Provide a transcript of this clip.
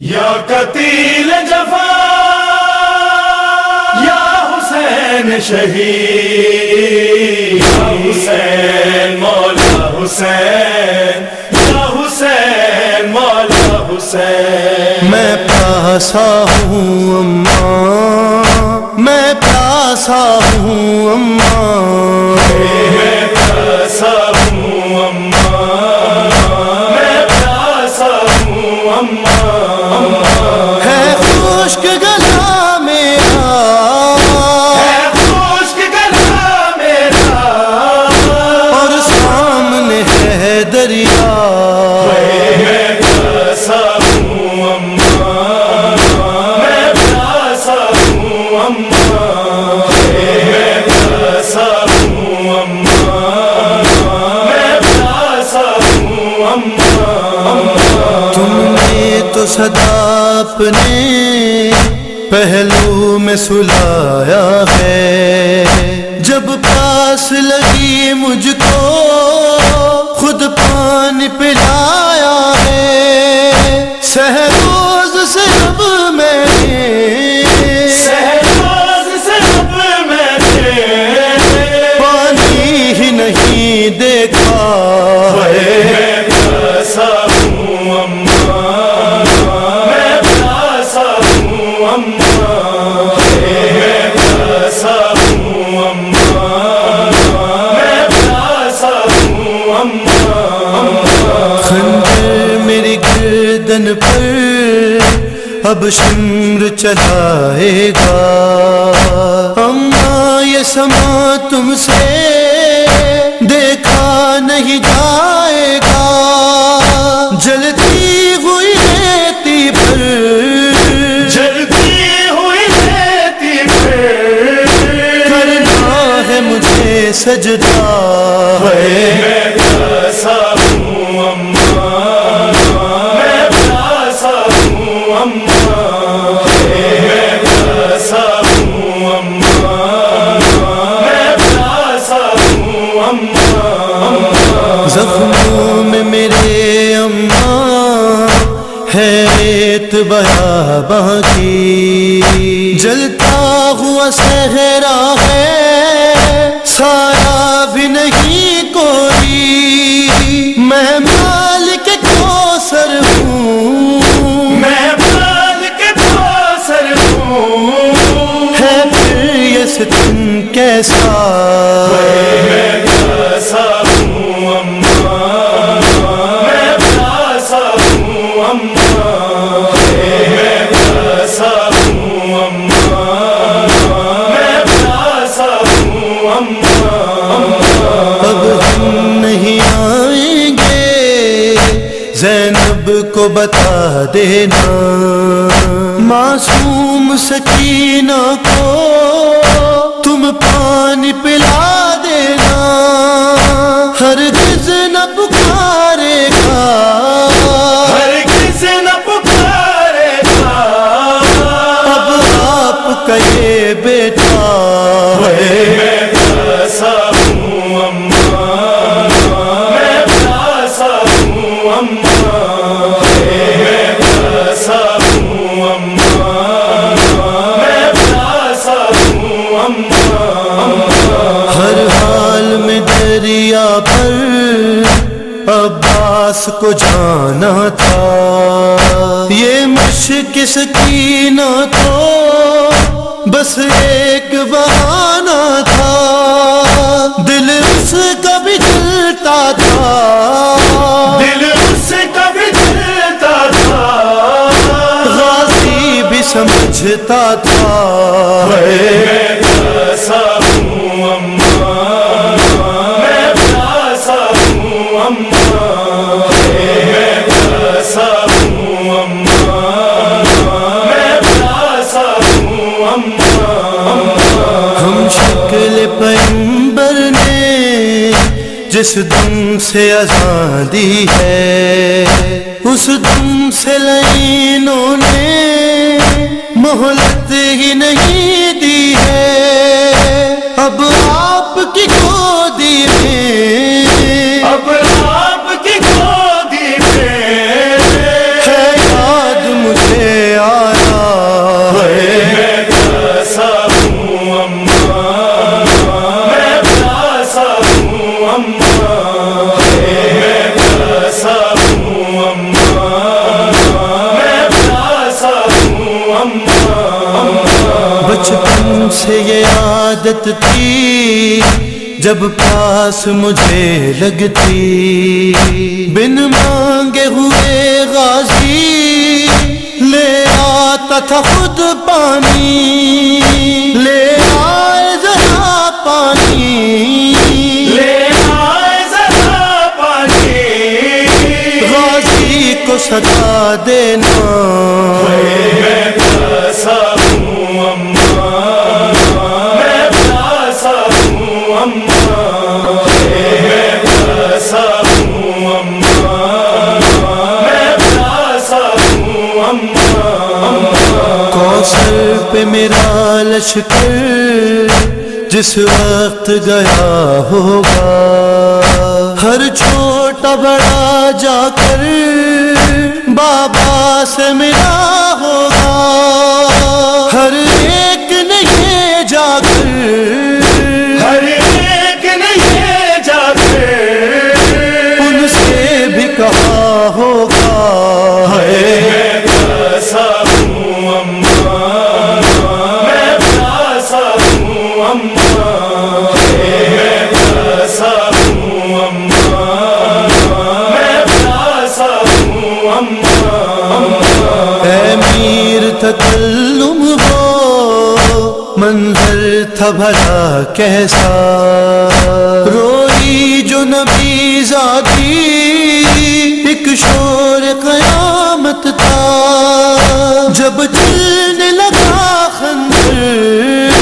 یا قتیل جفا، یا حسین شہید، یا حسین مولا حسین، یا حسین مولا حسین۔ میں پیاسا ہوں اماں میں پیاسا ہوں اماں دریا میں پیاسا ہوں اماں میں پیاسا ہوں اماں میں پیاسا ہوں اماں میں پیاسا ہوں اماں تم نے تو صدا اپنے پہلو میں سلایا ہے۔ جب پاس لگی مجھ کو نپلایا ہے۔ سہر اب شمر چلائے گا۔ اما یہ سما تم سے دیکھا نہیں جائے گا۔ جلتی ہوئی ریتی پر۔ جلتی ہوئی رہتی پھر کرنا ہے مجھے سجدہ۔ میں بیا کی جلتا ہوا صحرا ہے سارا بھی نہیں کوئی۔ میں مالک کوثر ہوں۔ میں کے کوثر ہوں۔ ہے پھر یہ ستم کیسا؟ میں پیاسا کو بتا دینا۔ معصوم سکینہ کو تم پانی پلا دینا۔ ہر گز نہ پکارے گا۔ ہر کسی نہ پکارے گا۔ اب آپ کا یہ بیٹا عباس کو جانا تھا۔ یہ مشک سکینہ تو بس ایک بہانہ تھا۔ دل اس کا بھی جلتا تھا۔ دل اس کا بھی جلتا تھا۔ غازی بھی سمجھتا تھا۔ جس دم سے آزادی ہے اس دم سے لائنوں نے مہلت ہی نہیں عادت تھی جب پیاس مجھے لگتی۔ بن مانگے ہوئے غازی لے آتا تھا خود پانی۔ لے آئے ذرا پانی۔ لے آئے ذرا پانی۔ غازی کو ستا دینا۔ پہ میرا لشکر جس وقت گیا ہوگا۔ ہر چھوٹا بڑا جا کر بابا سے ملا ہوگا۔ تکلم ہو، منظر تھا بھلا کیسا۔ روئی جو نبی ذاتی، ایک شور قیامت تھا۔ جب چلنے لگا خنجر